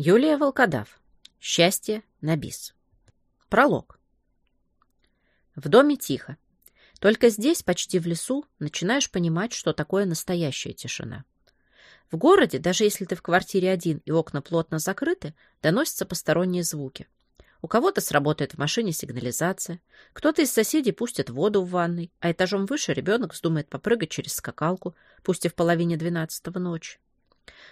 Юлия Волкодав. Счастье на бис. Пролог. В доме тихо. Только здесь, почти в лесу, начинаешь понимать, что такое настоящая тишина. В городе, даже если ты в квартире один и окна плотно закрыты, доносятся посторонние звуки. У кого-то сработает в машине сигнализация, кто-то из соседей пустит воду в ванной, а этажом выше ребенок вздумает попрыгать через скакалку, пусть и в половине двенадцатого ночи.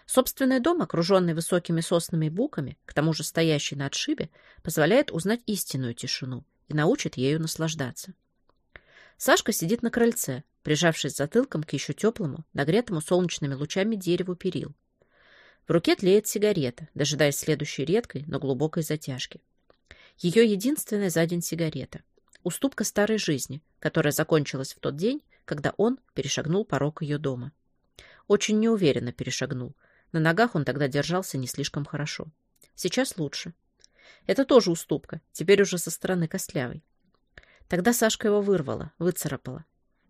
Собственный дом, окруженный высокими соснами и буками, к тому же стоящий на отшибе, позволяет узнать истинную тишину и научит ею наслаждаться. Сашка сидит на крыльце, прижавшись затылком к еще теплому, нагретому солнечными лучами дереву перил. В руке тлеет сигарета, дожидаясь следующей редкой, но глубокой затяжки. Ее единственная за день сигарета. Уступка старой жизни, которая закончилась в тот день, когда он перешагнул порог ее дома. Очень неуверенно перешагнул. На ногах он тогда держался не слишком хорошо. Сейчас лучше. Это тоже уступка, теперь уже со стороны Костлявой. Тогда Сашка его вырвала, выцарапала.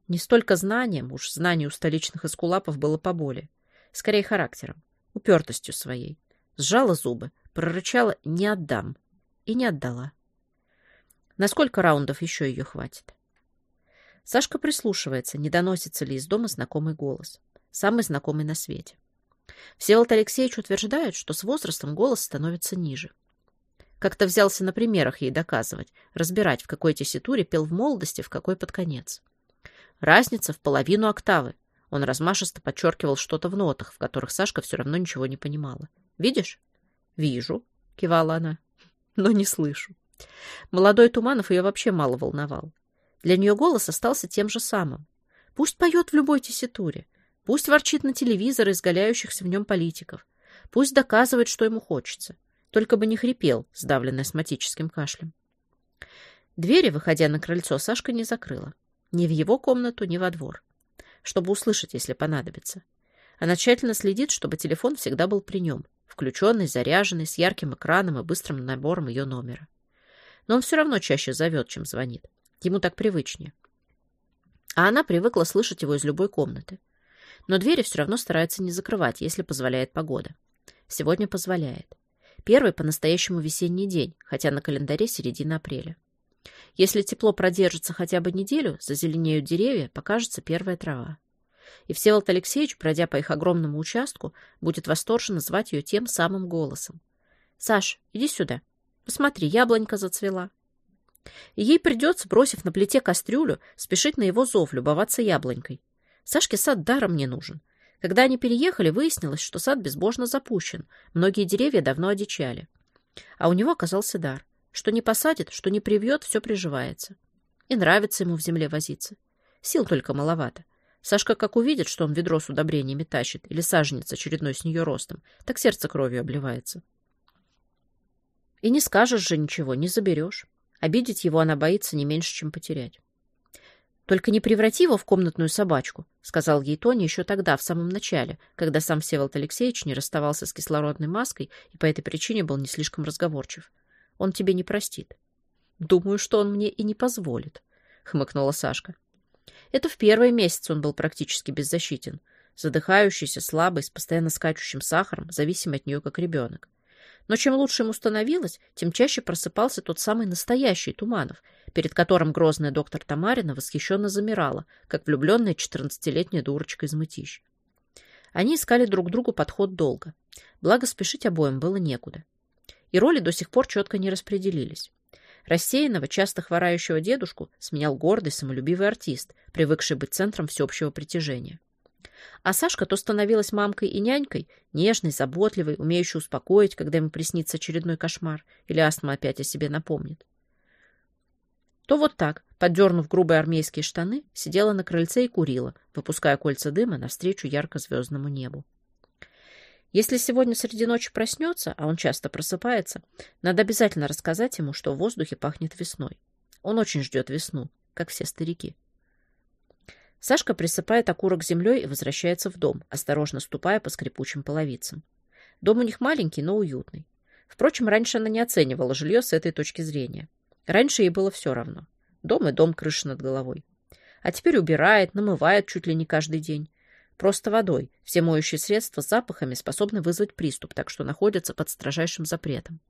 Не столько знанием, уж знаний у столичных эскулапов было поболее. Скорее характером, упертостью своей. Сжала зубы, прорычала «не отдам» и не отдала. На сколько раундов еще ее хватит? Сашка прислушивается, не доносится ли из дома знакомый голос самый знакомый на свете. Всеволод Алексеевич утверждает, что с возрастом голос становится ниже. Как-то взялся на примерах ей доказывать, разбирать, в какой тесситуре пел в молодости, в какой под конец. Разница в половину октавы. Он размашисто подчеркивал что-то в нотах, в которых Сашка все равно ничего не понимала. «Видишь?» «Вижу», — кивала она, — «но не слышу». Молодой Туманов ее вообще мало волновал. Для нее голос остался тем же самым. Пусть поет в любой тесситуре, Пусть ворчит на телевизор изгаляющихся в нем политиков. Пусть доказывает, что ему хочется. Только бы не хрипел, сдавленный астматическим кашлем. Двери, выходя на крыльцо, Сашка не закрыла. Ни в его комнату, ни во двор. Чтобы услышать, если понадобится. Она тщательно следит, чтобы телефон всегда был при нем. Включенный, заряженный, с ярким экраном и быстрым набором ее номера. Но он все равно чаще зовет, чем звонит. Ему так привычнее. А она привыкла слышать его из любой комнаты. Но двери все равно стараются не закрывать, если позволяет погода. Сегодня позволяет. Первый по-настоящему весенний день, хотя на календаре середина апреля. Если тепло продержится хотя бы неделю, зазеленеют деревья, покажется первая трава. И Всеволод Алексеевич, пройдя по их огромному участку, будет восторженно звать ее тем самым голосом. «Саш, иди сюда. Посмотри, яблонька зацвела». И ей придется, бросив на плите кастрюлю, спешить на его зов, любоваться яблонькой. Сашке сад даром не нужен. Когда они переехали, выяснилось, что сад безбожно запущен, многие деревья давно одичали. А у него оказался дар. Что не посадит, что не привьет, все приживается. И нравится ему в земле возиться. Сил только маловато. Сашка как увидит, что он ведро с удобрениями тащит или саженец очередной с нее ростом, так сердце кровью обливается. И не скажешь же ничего, не заберешь. Обидеть его она боится не меньше, чем потерять. «Только не преврати его в комнатную собачку», — сказал ей Тони еще тогда, в самом начале, когда сам Всеволод Алексеевич не расставался с кислородной маской и по этой причине был не слишком разговорчив. «Он тебе не простит». «Думаю, что он мне и не позволит», — хмыкнула Сашка. Это в первые месяцы он был практически беззащитен. Задыхающийся, слабый, с постоянно скачущим сахаром, зависимый от нее как ребенок. Но чем лучше ему становилось, тем чаще просыпался тот самый настоящий Туманов, перед которым грозная доктор Тамарина восхищенно замирала, как влюбленная четырнадцатилетняя дурочка из мытищ. Они искали друг другу подход долго. Благо, спешить обоим было некуда. И роли до сих пор четко не распределились. Рассеянного, часто хворающего дедушку сменял гордый, самолюбивый артист, привыкший быть центром всеобщего притяжения. А Сашка то становилась мамкой и нянькой, нежной, заботливой, умеющей успокоить, когда ему приснится очередной кошмар или астма опять о себе напомнит. То вот так, поддернув грубые армейские штаны, сидела на крыльце и курила, выпуская кольца дыма навстречу ярко-звездному небу. Если сегодня среди ночи проснется, а он часто просыпается, надо обязательно рассказать ему, что в воздухе пахнет весной. Он очень ждет весну, как все старики. Сашка присыпает окурок землей и возвращается в дом, осторожно ступая по скрипучим половицам. Дом у них маленький, но уютный. Впрочем, раньше она не оценивала жилье с этой точки зрения. Раньше ей было все равно. Дом и дом, крыша над головой. А теперь убирает, намывает чуть ли не каждый день. Просто водой. Все моющие средства с запахами способны вызвать приступ, так что находятся под строжайшим запретом.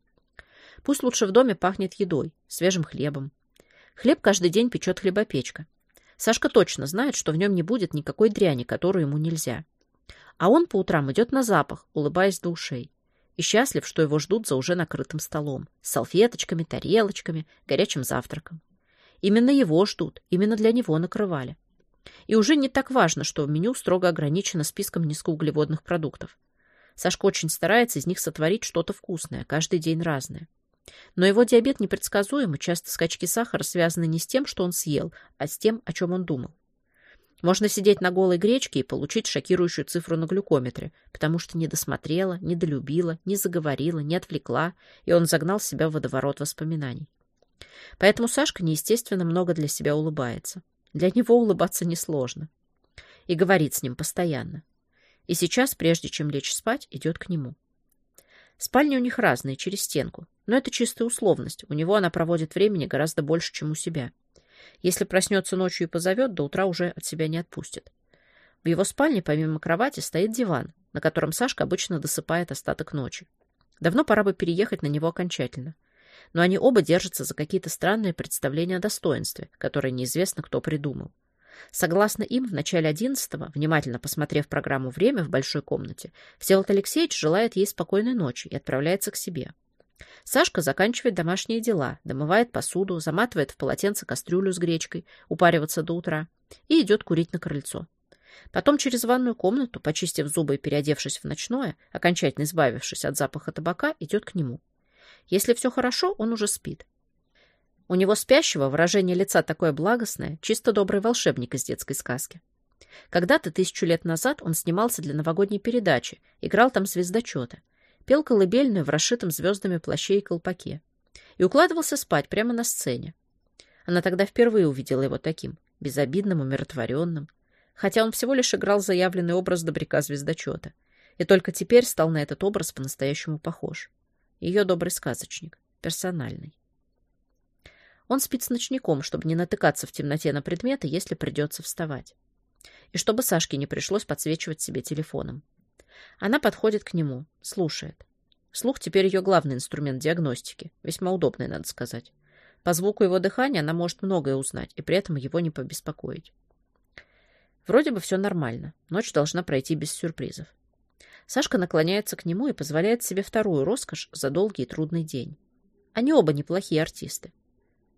Пусть лучше в доме пахнет едой, свежим хлебом. Хлеб каждый день печет хлебопечка. Сашка точно знает, что в нем не будет никакой дряни, которую ему нельзя. А он по утрам идет на запах, улыбаясь до ушей. И счастлив, что его ждут за уже накрытым столом. С салфеточками, тарелочками, горячим завтраком. Именно его ждут, именно для него накрывали. И уже не так важно, что в меню строго ограничено списком низкоуглеводных продуктов. Сашка очень старается из них сотворить что-то вкусное, каждый день разное. Но его диабет непредсказуем, и часто скачки сахара связаны не с тем, что он съел, а с тем, о чем он думал. Можно сидеть на голой гречке и получить шокирующую цифру на глюкометре, потому что не досмотрела, не долюбила, не заговорила, не отвлекла, и он загнал себя в водоворот воспоминаний. Поэтому Сашка неестественно много для себя улыбается. Для него улыбаться несложно. И говорит с ним постоянно. И сейчас, прежде чем лечь спать, идет к нему. Спальни у них разные, через стенку. Но это чистая условность. У него она проводит времени гораздо больше, чем у себя. Если проснется ночью и позовет, до утра уже от себя не отпустит. В его спальне, помимо кровати, стоит диван, на котором Сашка обычно досыпает остаток ночи. Давно пора бы переехать на него окончательно. Но они оба держатся за какие-то странные представления о достоинстве, которые неизвестно кто придумал. Согласно им, в начале одиннадцатого, внимательно посмотрев программу «Время» в большой комнате, Всеволод Алексеевич желает ей спокойной ночи и отправляется к себе. Сашка заканчивает домашние дела, домывает посуду, заматывает в полотенце кастрюлю с гречкой, упариваться до утра, и идет курить на крыльцо. Потом через ванную комнату, почистив зубы и переодевшись в ночное, окончательно избавившись от запаха табака, идет к нему. Если все хорошо, он уже спит. У него спящего выражение лица такое благостное, чисто добрый волшебник из детской сказки. Когда-то, тысячу лет назад, он снимался для новогодней передачи, играл там звездочета, пел колыбельную в расшитом звездами плаще и колпаке и укладывался спать прямо на сцене. Она тогда впервые увидела его таким, безобидным, умиротворенным, хотя он всего лишь играл заявленный образ добряка-звездочета, и только теперь стал на этот образ по-настоящему похож. Ее добрый сказочник, персональный. Он спит с ночником, чтобы не натыкаться в темноте на предметы, если придется вставать. И чтобы Сашке не пришлось подсвечивать себе телефоном. Она подходит к нему, слушает. Слух теперь ее главный инструмент диагностики, весьма удобный, надо сказать. По звуку его дыхания она может многое узнать и при этом его не побеспокоить. Вроде бы все нормально. Ночь должна пройти без сюрпризов. Сашка наклоняется к нему и позволяет себе вторую роскошь за долгий и трудный день. Они оба неплохие артисты.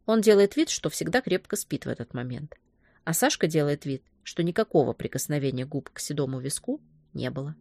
Он делает вид, что всегда крепко спит в этот момент. А Сашка делает вид, что никакого прикосновения губ к седому виску не было.